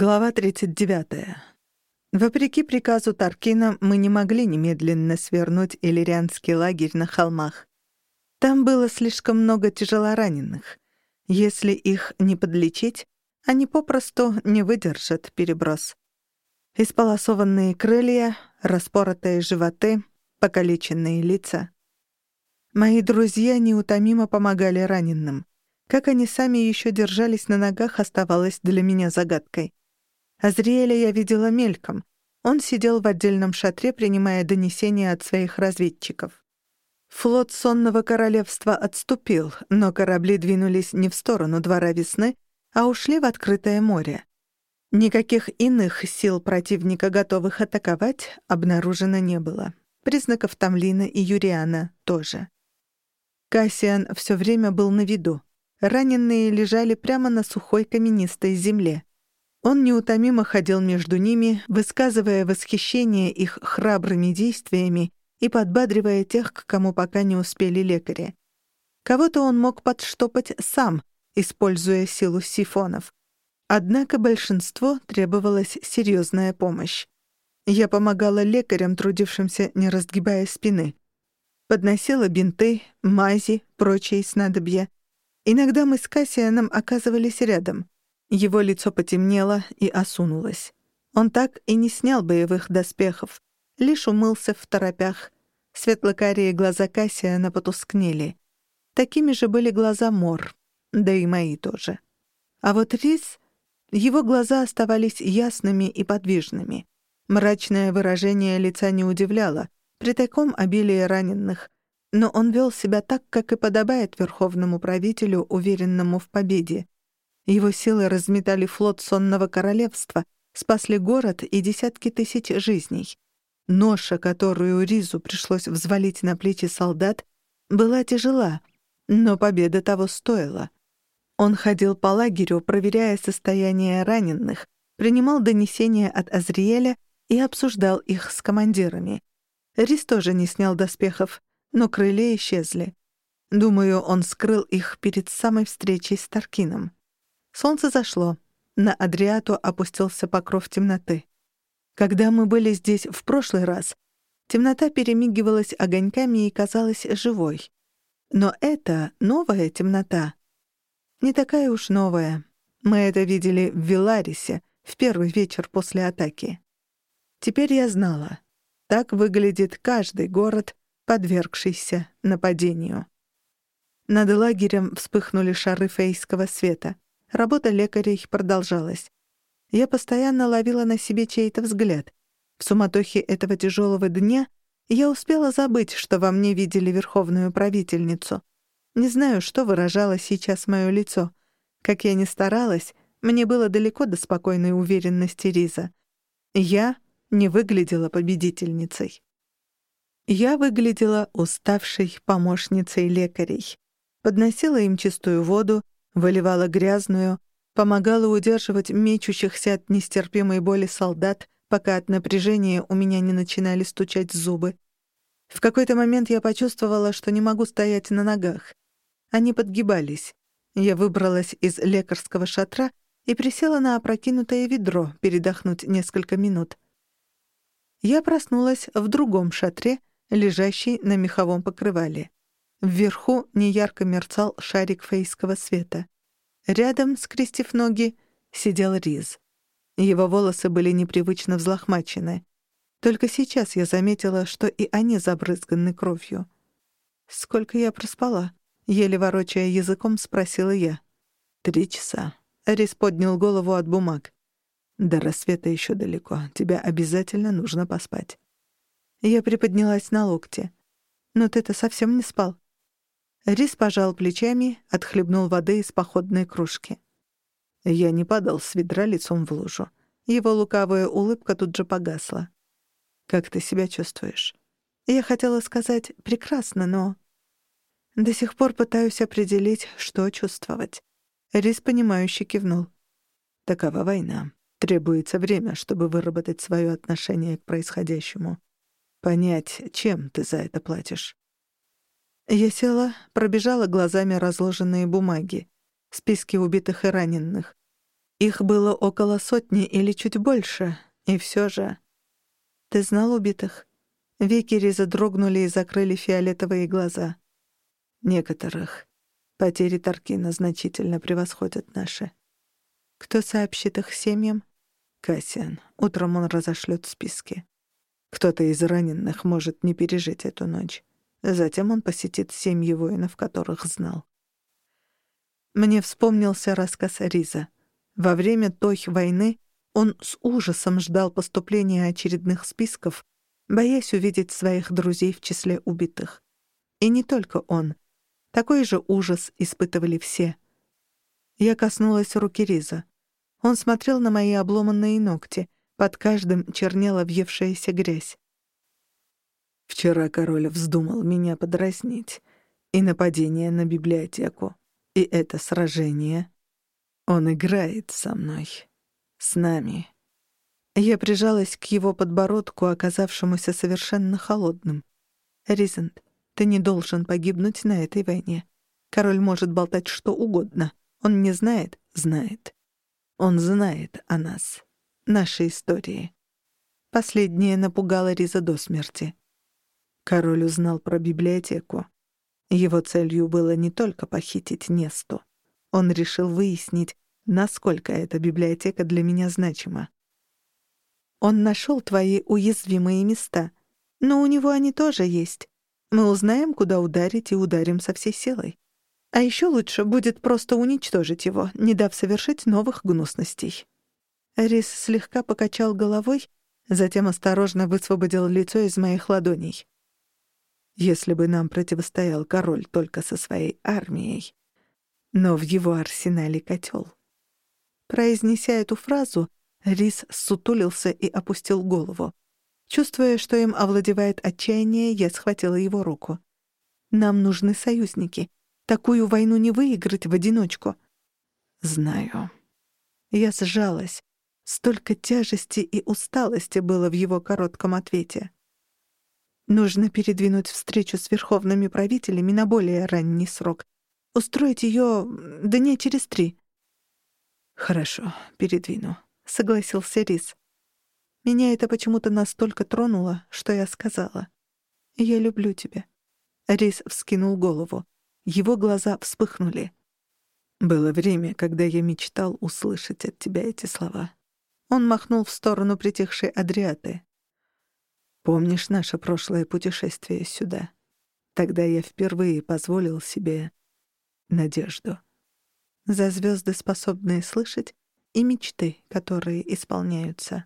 Глава 39. Вопреки приказу Таркина, мы не могли немедленно свернуть иллирианский лагерь на холмах. Там было слишком много тяжелораненых. Если их не подлечить, они попросту не выдержат переброс. Исполосованные крылья, распоротые животы, покалеченные лица. Мои друзья неутомимо помогали раненым. Как они сами еще держались на ногах, оставалось для меня загадкой. Азриэля я видела мельком. Он сидел в отдельном шатре, принимая донесения от своих разведчиков. Флот Сонного Королевства отступил, но корабли двинулись не в сторону Двора Весны, а ушли в открытое море. Никаких иных сил противника, готовых атаковать, обнаружено не было. Признаков Тамлина и Юриана тоже. Кассиан все время был на виду. Раненые лежали прямо на сухой каменистой земле. Он неутомимо ходил между ними, высказывая восхищение их храбрыми действиями и подбадривая тех, к кому пока не успели лекари. Кого-то он мог подштопать сам, используя силу сифонов. Однако большинство требовалась серьезная помощь. Я помогала лекарям, трудившимся, не разгибая спины. Подносила бинты, мази, прочие снадобья. Иногда мы с Кассианом оказывались рядом. Его лицо потемнело и осунулось. Он так и не снял боевых доспехов, лишь умылся в торопях. Светлокарие глаза Кассиана потускнели. Такими же были глаза Мор, да и мои тоже. А вот Рис... Его глаза оставались ясными и подвижными. Мрачное выражение лица не удивляло, при таком обилии раненых, но он вел себя так, как и подобает верховному правителю, уверенному в победе. Его силы разметали флот сонного королевства, спасли город и десятки тысяч жизней. Ноша, которую Ризу пришлось взвалить на плечи солдат, была тяжела, но победа того стоила. Он ходил по лагерю, проверяя состояние раненых, принимал донесения от Азриэля и обсуждал их с командирами. Рис тоже не снял доспехов, но крылья исчезли. Думаю, он скрыл их перед самой встречей с Таркином. Солнце зашло. На Адриату опустился покров темноты. Когда мы были здесь в прошлый раз, темнота перемигивалась огоньками и казалась живой. Но это новая темнота. Не такая уж новая. Мы это видели в Виларисе в первый вечер после атаки. Теперь я знала. Так выглядит каждый город, подвергшийся нападению. Над лагерем вспыхнули шары фейского света — Работа лекарей продолжалась. Я постоянно ловила на себе чей-то взгляд. В суматохе этого тяжелого дня я успела забыть, что во мне видели верховную правительницу. Не знаю, что выражало сейчас мое лицо. Как я ни старалась, мне было далеко до спокойной уверенности Риза. Я не выглядела победительницей. Я выглядела уставшей помощницей лекарей. Подносила им чистую воду, выливала грязную, помогала удерживать мечущихся от нестерпимой боли солдат, пока от напряжения у меня не начинали стучать зубы. В какой-то момент я почувствовала, что не могу стоять на ногах. Они подгибались. Я выбралась из лекарского шатра и присела на опрокинутое ведро передохнуть несколько минут. Я проснулась в другом шатре, лежащей на меховом покрывале. Вверху неярко мерцал шарик фейского света. Рядом, скрестив ноги, сидел Риз. Его волосы были непривычно взлохмачены. Только сейчас я заметила, что и они забрызганы кровью. «Сколько я проспала?» — еле ворочая языком, спросила я. «Три часа». Рис поднял голову от бумаг. «До рассвета еще далеко. Тебе обязательно нужно поспать». Я приподнялась на локте. «Но ты-то совсем не спал?» Рис пожал плечами, отхлебнул воды из походной кружки. Я не падал с ведра лицом в лужу. Его лукавая улыбка тут же погасла. «Как ты себя чувствуешь?» Я хотела сказать «прекрасно», но... До сих пор пытаюсь определить, что чувствовать. Рис, понимающе кивнул. «Такова война. Требуется время, чтобы выработать свое отношение к происходящему. Понять, чем ты за это платишь». Я села, пробежала глазами разложенные бумаги, списки убитых и раненых. Их было около сотни или чуть больше, и все же... Ты знал убитых? Веки Риза дрогнули и закрыли фиолетовые глаза. Некоторых. Потери Таркина значительно превосходят наши. Кто сообщит их семьям? Кассиан. Утром он разошлет списки. Кто-то из раненых может не пережить эту ночь. Затем он посетит семьи воинов, которых знал. Мне вспомнился рассказ Риза. Во время той войны он с ужасом ждал поступления очередных списков, боясь увидеть своих друзей в числе убитых. И не только он. Такой же ужас испытывали все. Я коснулась руки Риза. Он смотрел на мои обломанные ногти. Под каждым чернела въевшаяся грязь. Вчера король вздумал меня подразнить. И нападение на библиотеку. И это сражение. Он играет со мной. С нами. Я прижалась к его подбородку, оказавшемуся совершенно холодным. «Ризент, ты не должен погибнуть на этой войне. Король может болтать что угодно. Он не знает? Знает. Он знает о нас. Нашей истории». Последнее напугало Риза до смерти. Король узнал про библиотеку. Его целью было не только похитить Несту. Он решил выяснить, насколько эта библиотека для меня значима. Он нашел твои уязвимые места, но у него они тоже есть. Мы узнаем, куда ударить, и ударим со всей силой. А еще лучше будет просто уничтожить его, не дав совершить новых гнусностей. Рис слегка покачал головой, затем осторожно высвободил лицо из моих ладоней. Если бы нам противостоял король только со своей армией, но в его арсенале котел. Произнеся эту фразу, Рис сутулился и опустил голову. Чувствуя, что им овладевает отчаяние, я схватила его руку. «Нам нужны союзники. Такую войну не выиграть в одиночку». «Знаю». Я сжалась. Столько тяжести и усталости было в его коротком ответе. Нужно передвинуть встречу с верховными правителями на более ранний срок. Устроить ее дня через три. Хорошо, передвину, согласился Рис. Меня это почему-то настолько тронуло, что я сказала. Я люблю тебя. Рис вскинул голову. Его глаза вспыхнули. Было время, когда я мечтал услышать от тебя эти слова. Он махнул в сторону притихшей Адриаты. Помнишь наше прошлое путешествие сюда? Тогда я впервые позволил себе надежду. За звезды, способные слышать, и мечты, которые исполняются.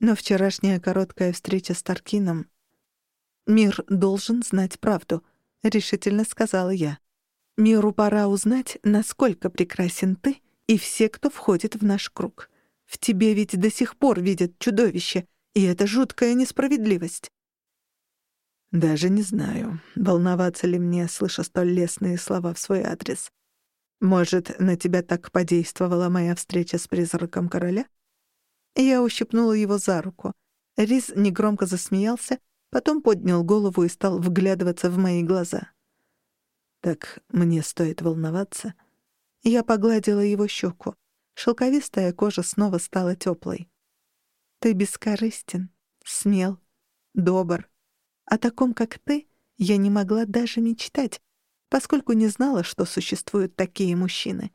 Но вчерашняя короткая встреча с Таркином... «Мир должен знать правду», — решительно сказала я. «Миру пора узнать, насколько прекрасен ты и все, кто входит в наш круг. В тебе ведь до сих пор видят чудовище, и это жуткая несправедливость. Даже не знаю, волноваться ли мне, слыша столь лестные слова в свой адрес. Может, на тебя так подействовала моя встреча с призраком короля? Я ущипнула его за руку. Рис негромко засмеялся, потом поднял голову и стал вглядываться в мои глаза. Так мне стоит волноваться. Я погладила его щеку. Шелковистая кожа снова стала теплой. Ты бескорыстен, смел, добр. О таком, как ты, я не могла даже мечтать, поскольку не знала, что существуют такие мужчины.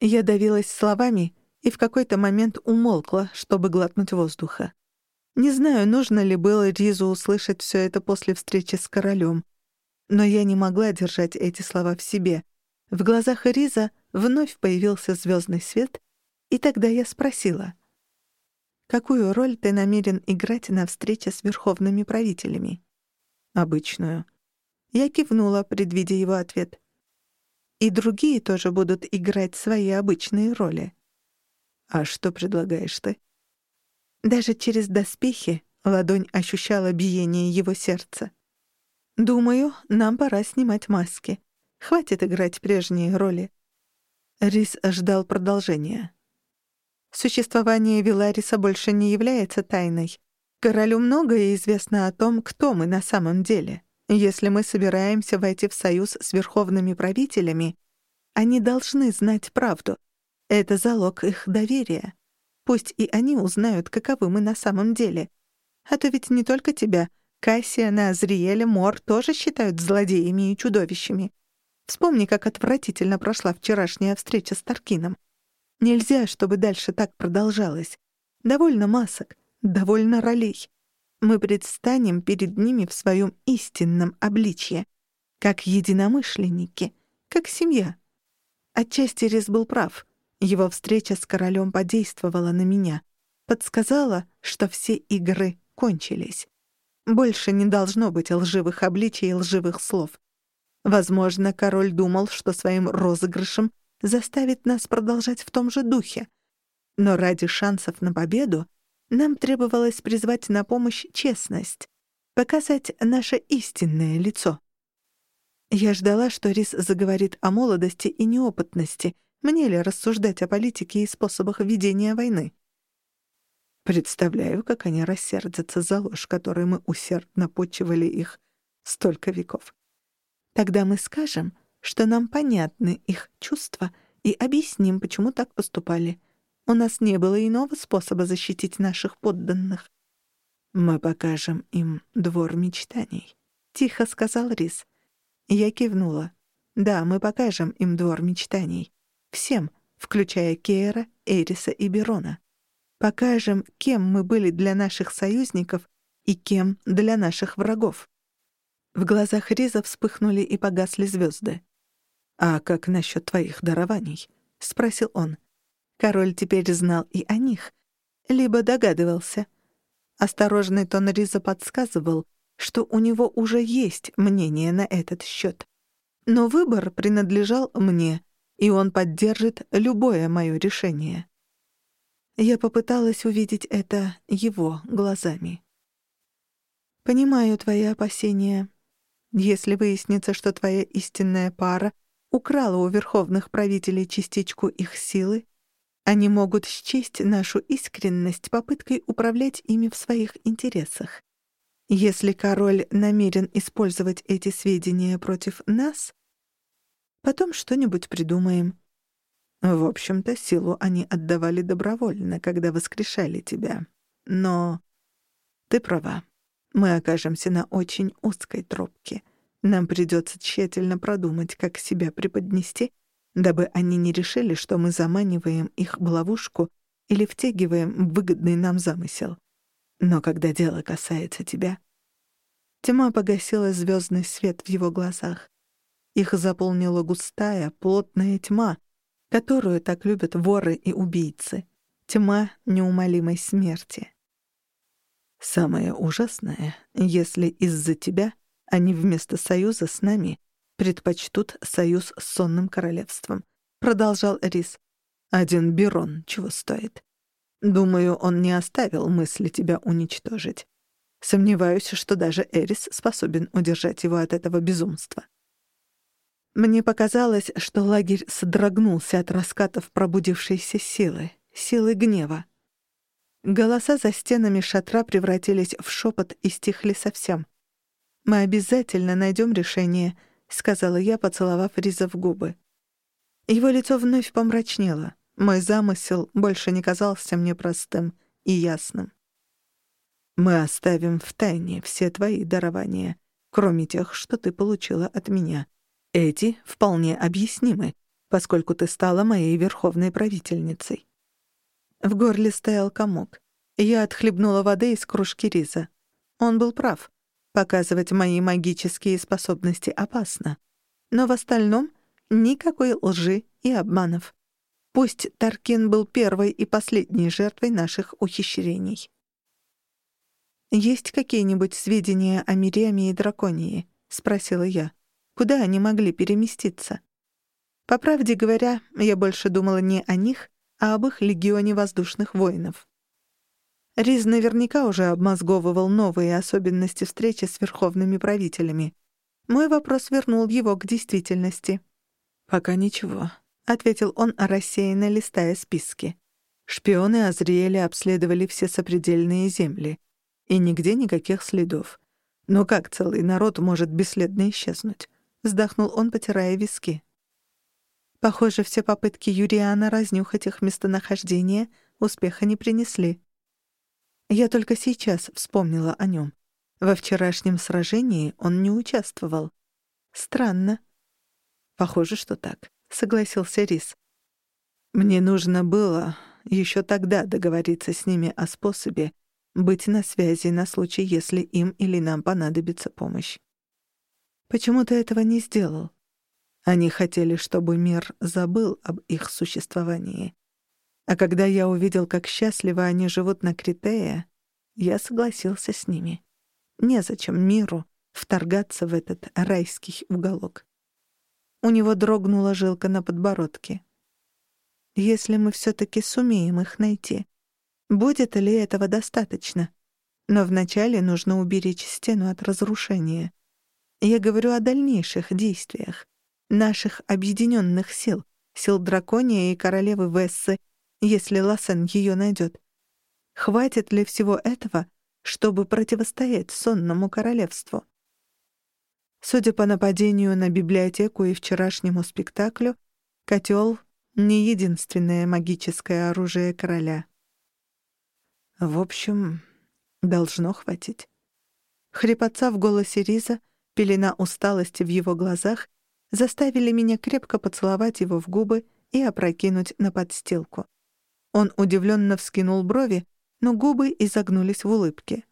Я давилась словами и в какой-то момент умолкла, чтобы глотнуть воздуха. Не знаю, нужно ли было Ризу услышать все это после встречи с королем, но я не могла держать эти слова в себе. В глазах Риза вновь появился звездный свет, и тогда я спросила — Какую роль ты намерен играть на встрече с верховными правителями? Обычную. Я кивнула, предвидя его ответ. И другие тоже будут играть свои обычные роли. А что предлагаешь ты? Даже через доспехи ладонь ощущала биение его сердца. Думаю, нам пора снимать маски. Хватит играть прежние роли. Рис ждал продолжения. Существование Вилариса больше не является тайной. Королю многое известно о том, кто мы на самом деле. Если мы собираемся войти в союз с верховными правителями, они должны знать правду. Это залог их доверия. Пусть и они узнают, каковы мы на самом деле. А то ведь не только тебя. Кассиана, Азриэля, Мор тоже считают злодеями и чудовищами. Вспомни, как отвратительно прошла вчерашняя встреча с Таркином. Нельзя, чтобы дальше так продолжалось. Довольно масок, довольно ролей. Мы предстанем перед ними в своем истинном обличье, как единомышленники, как семья. Отчасти Рис был прав. Его встреча с королем подействовала на меня, подсказала, что все игры кончились. Больше не должно быть лживых обличий и лживых слов. Возможно, король думал, что своим розыгрышем заставит нас продолжать в том же духе. Но ради шансов на победу нам требовалось призвать на помощь честность, показать наше истинное лицо. Я ждала, что Рис заговорит о молодости и неопытности. Мне ли рассуждать о политике и способах ведения войны? Представляю, как они рассердятся за ложь, которой мы усердно почивали их столько веков. Тогда мы скажем, что нам понятны их чувства и объясним, почему так поступали. У нас не было иного способа защитить наших подданных. Мы покажем им двор мечтаний, тихо сказал Рис. Я кивнула. Да, мы покажем им двор мечтаний. Всем, включая Кейра, Эриса и Берона. Покажем, кем мы были для наших союзников и кем для наших врагов. В глазах Риза вспыхнули и погасли звезды. «А как насчет твоих дарований?» — спросил он. Король теперь знал и о них. Либо догадывался. Осторожный тон Риза подсказывал, что у него уже есть мнение на этот счет. Но выбор принадлежал мне, и он поддержит любое мое решение. Я попыталась увидеть это его глазами. «Понимаю твои опасения. Если выяснится, что твоя истинная пара украла у верховных правителей частичку их силы, они могут счесть нашу искренность попыткой управлять ими в своих интересах. Если король намерен использовать эти сведения против нас, потом что-нибудь придумаем. В общем-то, силу они отдавали добровольно, когда воскрешали тебя. Но ты права. Мы окажемся на очень узкой тропке. Нам придется тщательно продумать, как себя преподнести, дабы они не решили, что мы заманиваем их в ловушку или втягиваем выгодный нам замысел. Но когда дело касается тебя... Тьма погасила звездный свет в его глазах. Их заполнила густая, плотная тьма, которую так любят воры и убийцы. Тьма неумолимой смерти. Самое ужасное, если из-за тебя они вместо союза с нами предпочтут союз с сонным королевством, продолжал Рис. Один Берон чего стоит. Думаю, он не оставил мысли тебя уничтожить. Сомневаюсь, что даже Эрис способен удержать его от этого безумства. Мне показалось, что лагерь содрогнулся от раскатов пробудившейся силы, силы гнева. Голоса за стенами шатра превратились в шепот и стихли совсем. «Мы обязательно найдем решение», — сказала я, поцеловав Риза в губы. Его лицо вновь помрачнело. Мой замысел больше не казался мне простым и ясным. «Мы оставим в тайне все твои дарования, кроме тех, что ты получила от меня», эти вполне объяснимы, поскольку ты стала моей верховной правительницей. В горле стоял комок. Я отхлебнула воды из кружки риза. Он был прав. Показывать мои магические способности опасно. Но в остальном никакой лжи и обманов. Пусть Таркин был первой и последней жертвой наших ухищрений. «Есть какие-нибудь сведения о Мириаме и Драконии?» — спросила я. Куда они могли переместиться? По правде говоря, я больше думала не о них, а об их легионе воздушных воинов. Риз наверняка уже обмозговывал новые особенности встречи с верховными правителями. Мой вопрос вернул его к действительности. «Пока ничего», — ответил он, рассеянно листая списки. Шпионы Азриэля обследовали все сопредельные земли. И нигде никаких следов. Но как целый народ может бесследно исчезнуть? вздохнул он, потирая виски. Похоже, все попытки Юриана разнюхать их местонахождение успеха не принесли. Я только сейчас вспомнила о нем. Во вчерашнем сражении он не участвовал. Странно. Похоже, что так, согласился Рис. Мне нужно было еще тогда договориться с ними о способе быть на связи на случай, если им или нам понадобится помощь. Почему ты этого не сделал? Они хотели, чтобы мир забыл об их существовании. А когда я увидел, как счастливо они живут на Критее, я согласился с ними. Незачем миру вторгаться в этот райский уголок. У него дрогнула жилка на подбородке. Если мы все-таки сумеем их найти, будет ли этого достаточно? Но вначале нужно уберечь стену от разрушения. Я говорю о дальнейших действиях, наших объединенных сил, сил Дракония и королевы Вессы, если Лассен ее найдет. Хватит ли всего этого, чтобы противостоять сонному королевству? Судя по нападению на библиотеку и вчерашнему спектаклю, котел — не единственное магическое оружие короля. В общем, должно хватить. Хрипотца в голосе Риза, пелена усталости в его глазах заставили меня крепко поцеловать его в губы и опрокинуть на подстилку. Он удивленно вскинул брови, но губы изогнулись в улыбке.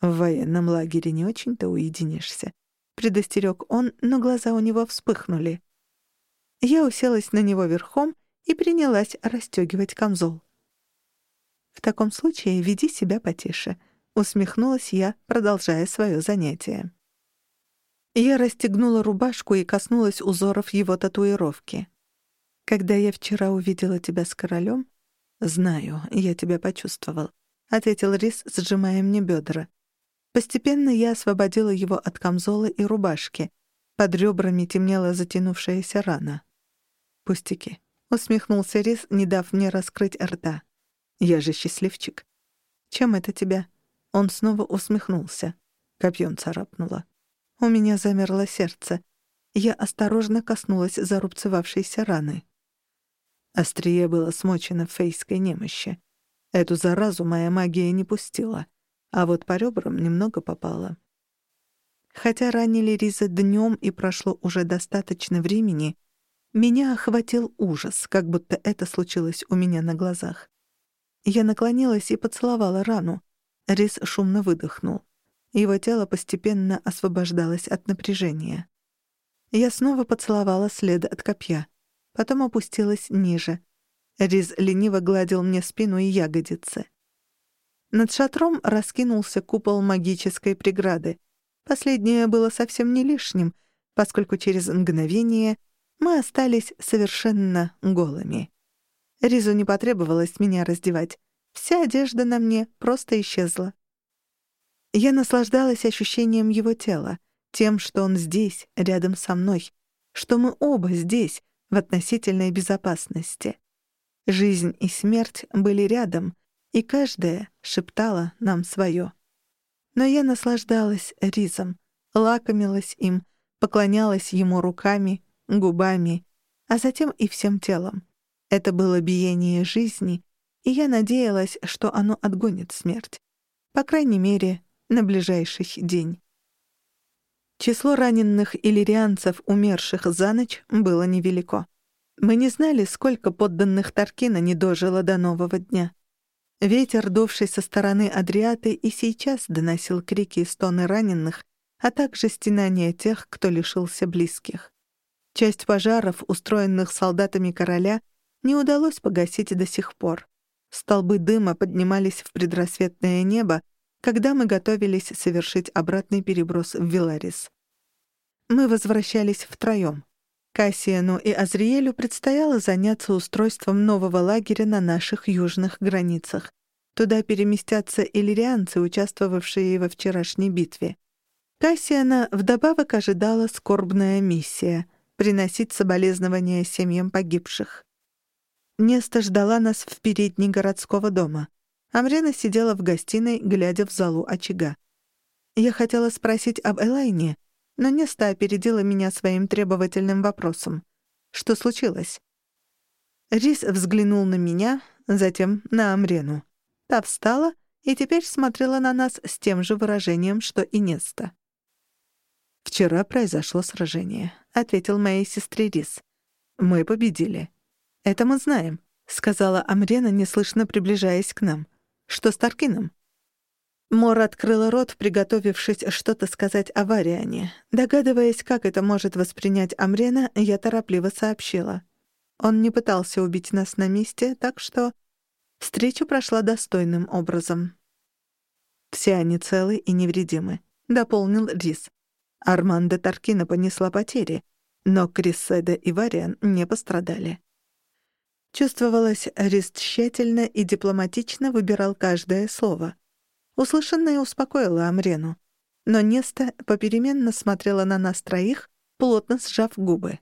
«В военном лагере не очень-то уединишься», — предостерег он, но глаза у него вспыхнули. Я уселась на него верхом и принялась расстегивать камзол. «В таком случае веди себя потише», — усмехнулась я, продолжая свое занятие. Я расстегнула рубашку и коснулась узоров его татуировки. «Когда я вчера увидела тебя с королем, «Знаю, я тебя почувствовал», — ответил Рис, сжимая мне бедра. Постепенно я освободила его от камзола и рубашки. Под ребрами темнела затянувшаяся рана. «Пустяки», — усмехнулся Рис, не дав мне раскрыть рта. «Я же счастливчик». «Чем это тебя?» Он снова усмехнулся. Копьем царапнуло. У меня замерло сердце. Я осторожно коснулась зарубцевавшейся раны. Острие было смочено в фейской немощи. Эту заразу моя магия не пустила, а вот по ребрам немного попало. Хотя ранили Риза днем и прошло уже достаточно времени, меня охватил ужас, как будто это случилось у меня на глазах. Я наклонилась и поцеловала рану. Риз шумно выдохнул. Его тело постепенно освобождалось от напряжения. Я снова поцеловала след от копья — потом опустилась ниже. Риз лениво гладил мне спину и ягодицы. Над шатром раскинулся купол магической преграды. Последнее было совсем не лишним, поскольку через мгновение мы остались совершенно голыми. Ризу не потребовалось меня раздевать. Вся одежда на мне просто исчезла. Я наслаждалась ощущением его тела, тем, что он здесь, рядом со мной, что мы оба здесь, в относительной безопасности. Жизнь и смерть были рядом, и каждая шептала нам свое. Но я наслаждалась ризом, лакомилась им, поклонялась ему руками, губами, а затем и всем телом. Это было биение жизни, и я надеялась, что оно отгонит смерть. По крайней мере, на ближайший день. Число раненых иллирианцев, умерших за ночь, было невелико. Мы не знали, сколько подданных Таркина не дожило до нового дня. Ветер, дувший со стороны Адриаты, и сейчас доносил крики и стоны раненых, а также стенания тех, кто лишился близких. Часть пожаров, устроенных солдатами короля, не удалось погасить до сих пор. Столбы дыма поднимались в предрассветное небо, когда мы готовились совершить обратный переброс в Виларис. Мы возвращались втроём. Кассиану и Азриэлю предстояло заняться устройством нового лагеря на наших южных границах. Туда переместятся иллирианцы, участвовавшие во вчерашней битве. Кассиана вдобавок ожидала скорбная миссия — приносить соболезнования семьям погибших. Неста ждала нас в передней городского дома. Амрена сидела в гостиной, глядя в залу очага. Я хотела спросить об Элайне, но Неста опередила меня своим требовательным вопросом. Что случилось?» Рис взглянул на меня, затем на Амрену. Та встала и теперь смотрела на нас с тем же выражением, что и Неста. «Вчера произошло сражение», — ответил моей сестре Рис. «Мы победили». «Это мы знаем», — сказала Амрена, неслышно приближаясь к нам. «Что с Таркином?» Мор открыла рот, приготовившись что-то сказать о Вариане. Догадываясь, как это может воспринять Амрена, я торопливо сообщила. Он не пытался убить нас на месте, так что встреча прошла достойным образом. «Все они целы и невредимы», — дополнил Рис. Армандо Таркина понесла потери, но Криседа и Вариан не пострадали. Чувствовалось, Рис тщательно и дипломатично выбирал каждое слово. Услышанное успокоило Амрену. Но Неста попеременно смотрела на нас троих, плотно сжав губы.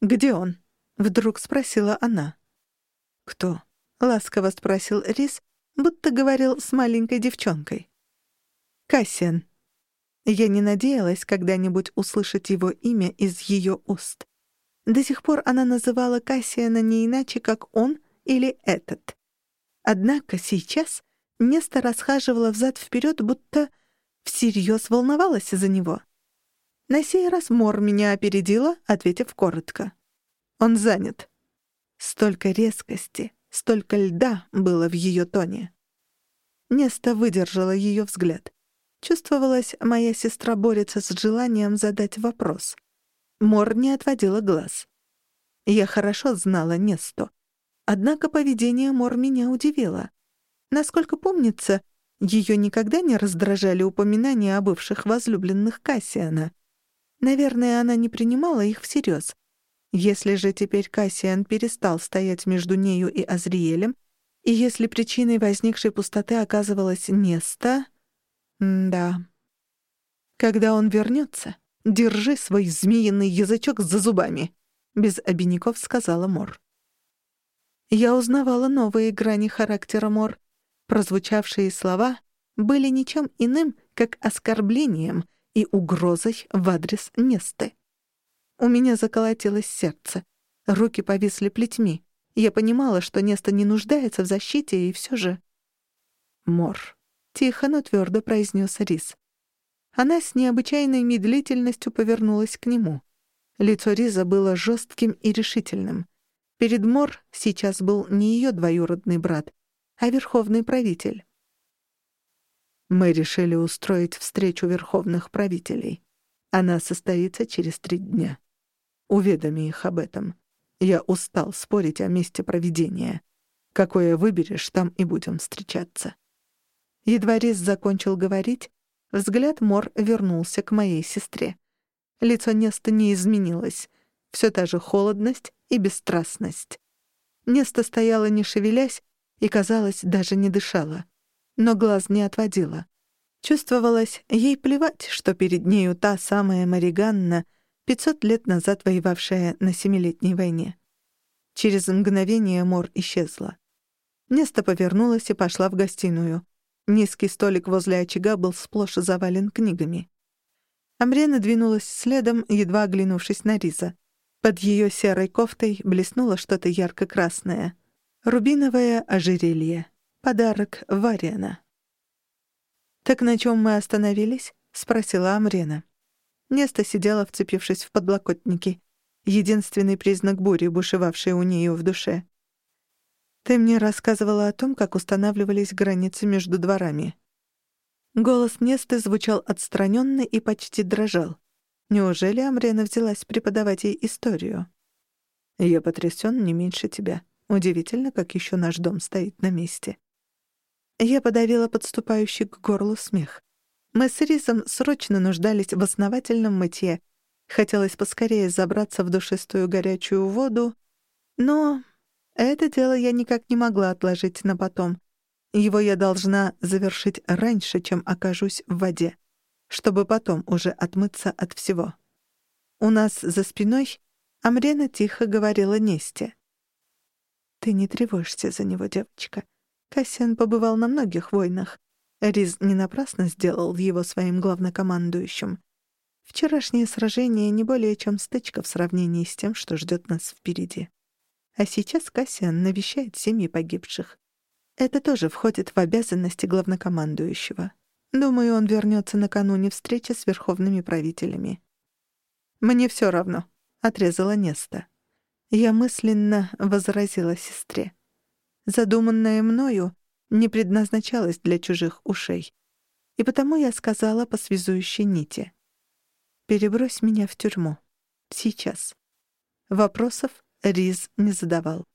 «Где он?» — вдруг спросила она. «Кто?» — ласково спросил Рис, будто говорил с маленькой девчонкой. «Кассиан». Я не надеялась когда-нибудь услышать его имя из ее уст. До сих пор она называла Кассиана не иначе, как он или этот. Однако сейчас Неста расхаживала взад-вперед, будто всерьез волновалась за него. На сей раз Мор меня опередила, ответив коротко. «Он занят». Столько резкости, столько льда было в ее тоне. Неста выдержала ее взгляд. Чувствовалось, моя сестра борется с желанием задать вопрос. Мор не отводила глаз. Я хорошо знала Несту. Однако поведение Мор меня удивило. Насколько помнится, ее никогда не раздражали упоминания о бывших возлюбленных Кассиана. Наверное, она не принимала их всерьез. Если же теперь Кассиан перестал стоять между нею и Азриэлем, и если причиной возникшей пустоты оказывалась Неста... да. Когда он вернется, держи свой змеиный язычок за зубами, — без обиняков сказала Мор. Я узнавала новые грани характера Мор, Прозвучавшие слова были ничем иным, как оскорблением и угрозой в адрес Несты. У меня заколотилось сердце. Руки повисли плетьми. Я понимала, что Неста не нуждается в защите, и все же... «Мор», — тихо, но твердо произнес Рис. Она с необычайной медлительностью повернулась к нему. Лицо Риза было жестким и решительным. Перед Мор сейчас был не ее двоюродный брат, а верховный правитель. Мы решили устроить встречу верховных правителей. Она состоится через три дня. Уведоми их об этом. Я устал спорить о месте проведения. Какое выберешь, там и будем встречаться. Едва Рис закончил говорить, взгляд Мор вернулся к моей сестре. Лицо Неста не изменилось. Все та же холодность и бесстрастность. Неста стояла, не шевелясь, и, казалось, даже не дышала. Но глаз не отводила. Чувствовалось, ей плевать, что перед нею та самая Мариганна, пятьсот лет назад воевавшая на Семилетней войне. Через мгновение Мор исчезла. Неста повернулась и пошла в гостиную. Низкий столик возле очага был сплошь завален книгами. Амрена двинулась следом, едва оглянувшись на Риза. Под ее серой кофтой блеснуло что-то ярко-красное. Рубиновое ожерелье. Подарок Вариана. «Так на чем мы остановились?» — спросила Амрена. Неста сидела, вцепившись в подлокотники. Единственный признак бури, бушевавшей у нее в душе. «Ты мне рассказывала о том, как устанавливались границы между дворами». Голос Несты звучал отстраненно и почти дрожал. Неужели Амрена взялась преподавать ей историю? «Я потрясен не меньше тебя», Удивительно, как еще наш дом стоит на месте. Я подавила подступающий к горлу смех. Мы с Рисом срочно нуждались в основательном мытье. Хотелось поскорее забраться в душистую горячую воду, но это дело я никак не могла отложить на потом. Его я должна завершить раньше, чем окажусь в воде, чтобы потом уже отмыться от всего. У нас за спиной Амрена тихо говорила Несте. «Ты не тревожься за него, девочка. Кассиан побывал на многих войнах. Риз не напрасно сделал его своим главнокомандующим. Вчерашнее сражение не более чем стычка в сравнении с тем, что ждет нас впереди. А сейчас Кассиан навещает семьи погибших. Это тоже входит в обязанности главнокомандующего. Думаю, он вернется накануне встречи с верховными правителями. «Мне все равно», — отрезала Неста. Я мысленно возразила сестре. Задуманное мною не предназначалось для чужих ушей. И потому я сказала по связующей нити. «Перебрось меня в тюрьму. Сейчас». Вопросов Риз не задавал.